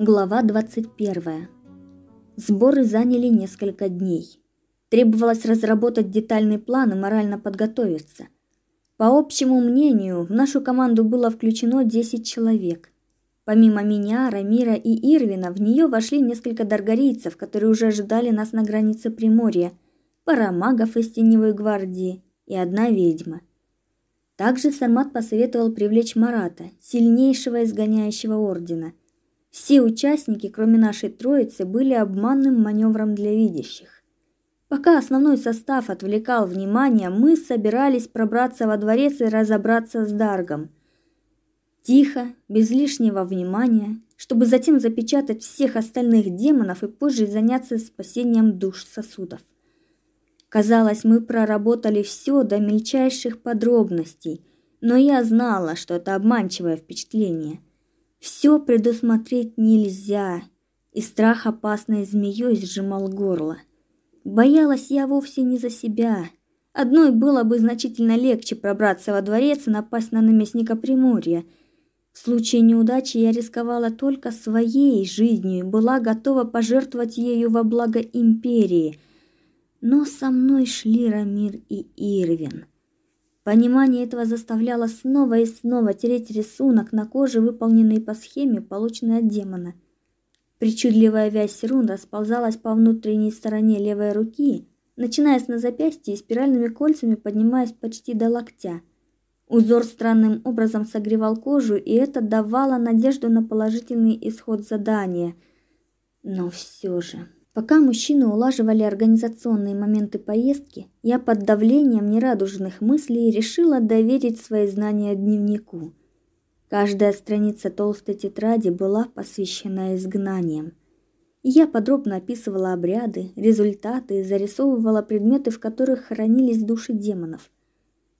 Глава 21. Сборы заняли несколько дней. Требовалось разработать детальный план и морально подготовиться. По общему мнению, в нашу команду было включено 10 человек. Помимо меня, Рамира и Ирвина, в нее вошли несколько даргарийцев, которые уже ожидали нас на границе Приморья, пара магов из Теневой гвардии и одна ведьма. Также Сармат посоветовал привлечь Марата, сильнейшего изгоняющего ордена – все участники, кроме нашей троицы, были обманным маневром для видящих. Пока основной состав отвлекал внимание, мы собирались пробраться во дворец и разобраться с Даргом. Тихо, без лишнего внимания, чтобы затем запечатать всех остальных демонов и позже заняться спасением душ сосудов. Казалось, мы проработали все до мельчайших подробностей, но я знала, что это обманчивое впечатление – все предусмотреть нельзя, и страх опасной змеей сжимал горло. Боялась я вовсе не за себя. Одной было бы значительно легче пробраться во дворец и напасть на наместника Приморья. В случае неудачи я рисковала только своей жизнью и была готова пожертвовать ею во благо империи. Но со мной шли Рамир и Ирвин. Понимание этого заставляло снова и снова тереть рисунок на коже, выполненный по схеме, полученной от демона. Причудливая вязь рун расползалась по внутренней стороне левой руки, начиная с на запястье и спиральными кольцами поднимаясь почти до локтя. Узор странным образом согревал кожу, и это давало надежду на положительный исход задания. Но все же Пока мужчины улаживали организационные моменты поездки, я под давлением нерадужных мыслей решила доверить свои знания дневнику. Каждая страница толстой тетради была посвящена изгнаниям. Я подробно описывала обряды, результаты зарисовывала предметы, в которых хранились души демонов.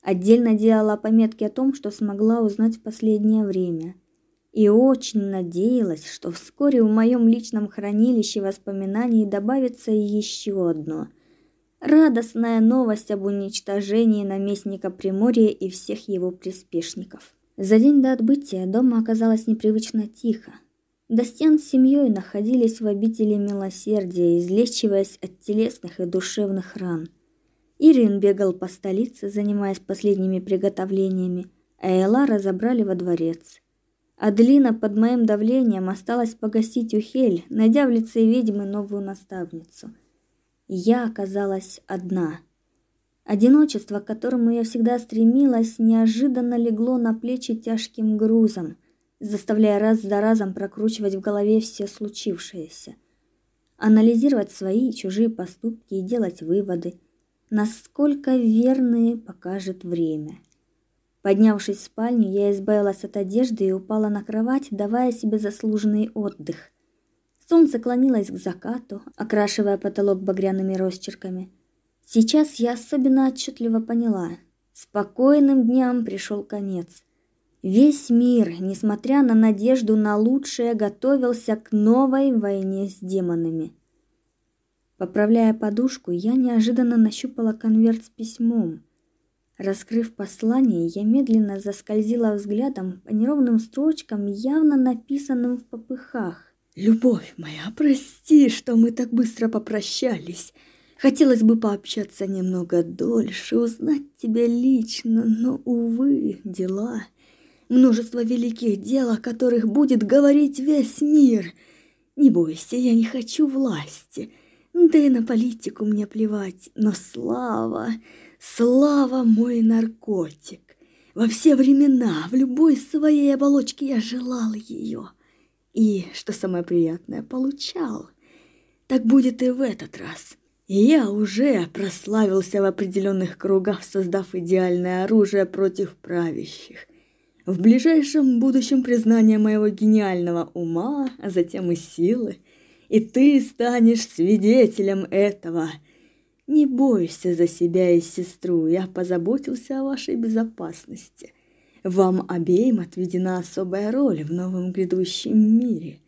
Отдельно делала пометки о том, что смогла узнать в последнее время – и очень надеялась, что вскоре в моем личном хранилище воспоминаний добавится еще одно радостная новость об уничтожении наместника Приморья и всех его приспешников. За день до отбытия дома оказалось непривычно тихо. Достян с семьей находились в обители милосердия, излечиваясь от телесных и душевных ран. Ирин бегал по столице, занимаясь последними приготовлениями, а Элла разобрали во дворец. Аделина под моим давлением осталась погостить у Хель, найдя в лице ведьмы новую наставницу. я оказалась одна. Одиночество, к которому я всегда стремилась, неожиданно легло на плечи тяжким грузом, заставляя раз за разом прокручивать в голове все случившееся, анализировать свои и чужие поступки и делать выводы, насколько верные покажет время. Поднявшись в спальню, я избавилась от одежды и упала на кровать, давая себе заслуженный отдых. Солнце клонилось к закату, окрашивая потолок багряными росчерками. Сейчас я особенно отчетливо поняла. Спокойным дням пришел конец. Весь мир, несмотря на надежду на лучшее, готовился к новой войне с демонами. Поправляя подушку, я неожиданно нащупала конверт с письмом. Раскрыв послание, я медленно заскользила взглядом по неровным строчкам, явно написанным в попыхах. «Любовь моя, прости, что мы так быстро попрощались. Хотелось бы пообщаться немного дольше, узнать тебя лично, но, увы, дела. Множество великих дел, о которых будет говорить весь мир. Не бойся, я не хочу власти, да и на политику мне плевать, но слава...» Слава мой наркотик! Во все времена, в любой своей оболочке я желал ее. И, что самое приятное, получал. Так будет и в этот раз. Я уже прославился в определенных кругах, создав идеальное оружие против правящих. В ближайшем будущем признание моего гениального ума, а затем и силы. И ты станешь свидетелем этого – не бойся за себя и сестру, я позаботился о вашей безопасности. Вам обеим отведена особая роль в новом грядущем мире.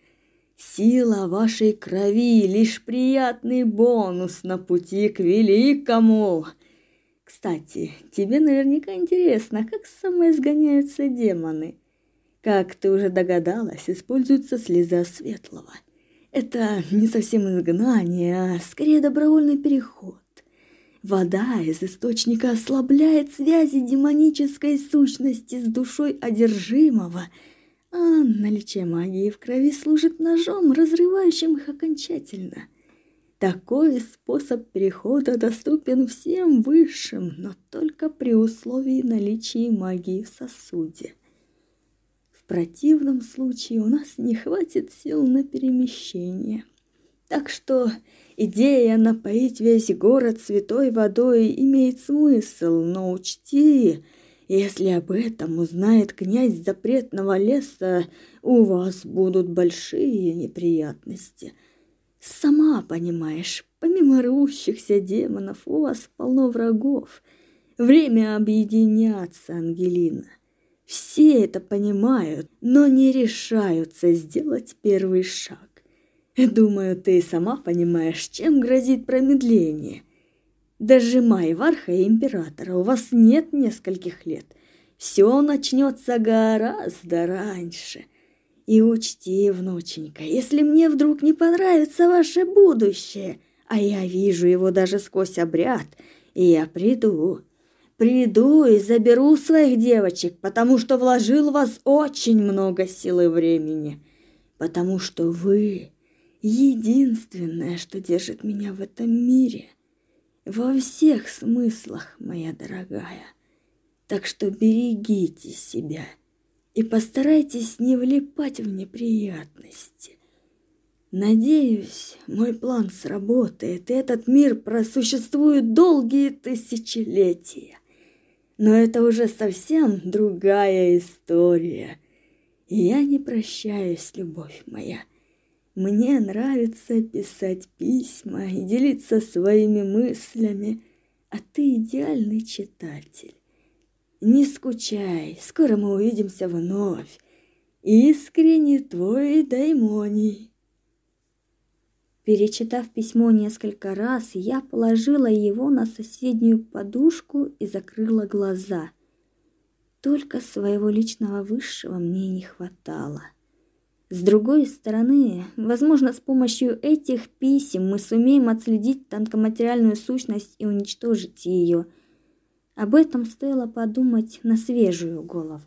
Сила вашей крови — лишь приятный бонус на пути к великому. Кстати, тебе наверняка интересно, как самоизгоняются демоны. Как ты уже догадалась, используется слеза светлого. Это не совсем изгнание, а скорее добровольный переход. Вода из источника ослабляет связи демонической сущности с душой одержимого, а наличие магии в крови служит ножом, разрывающим их окончательно. Такой способ перехода доступен всем высшим, но только при условии наличия магии в сосуде. В противном случае у нас не хватит сил на перемещение. Так что идея напоить весь город святой водой имеет смысл, но учти, если об этом узнает князь запретного леса, у вас будут большие неприятности. Сама понимаешь, помимо рущихся демонов у вас полно врагов. Время объединяться, Ангелина. Все это понимают, но не решаются сделать первый шаг. Думаю, ты сама понимаешь, чем грозит промедление. Дожимай Варха и Императора, у вас нет нескольких лет. Все начнется гораздо раньше. И учти, внученька, если мне вдруг не понравится ваше будущее, а я вижу его даже сквозь обряд, и я приду, приду и заберу своих девочек, потому что вложил в вас очень много сил и времени, потому что вы единственное, что держит меня в этом мире — во всех смыслах, моя дорогая. Так что берегите себя и постарайтесь не влипать в неприятности. Надеюсь, мой план сработает, и этот мир просуществует долгие тысячелетия. Но это уже совсем другая история. И я не прощаюсь, любовь моя. Мне нравится писать письма и делиться своими мыслями, а ты идеальный читатель. Не скучай, скоро мы увидимся вновь. Искренне твой Даймоний. Перечитав письмо несколько раз, я положила его на соседнюю подушку и закрыла глаза. Только своего личного высшего мне не хватало. С другой стороны, возможно, с помощью этих писем мы сумеем отследить тонкоматериальную сущность и уничтожить ее. Об этом стоило подумать на свежую голову.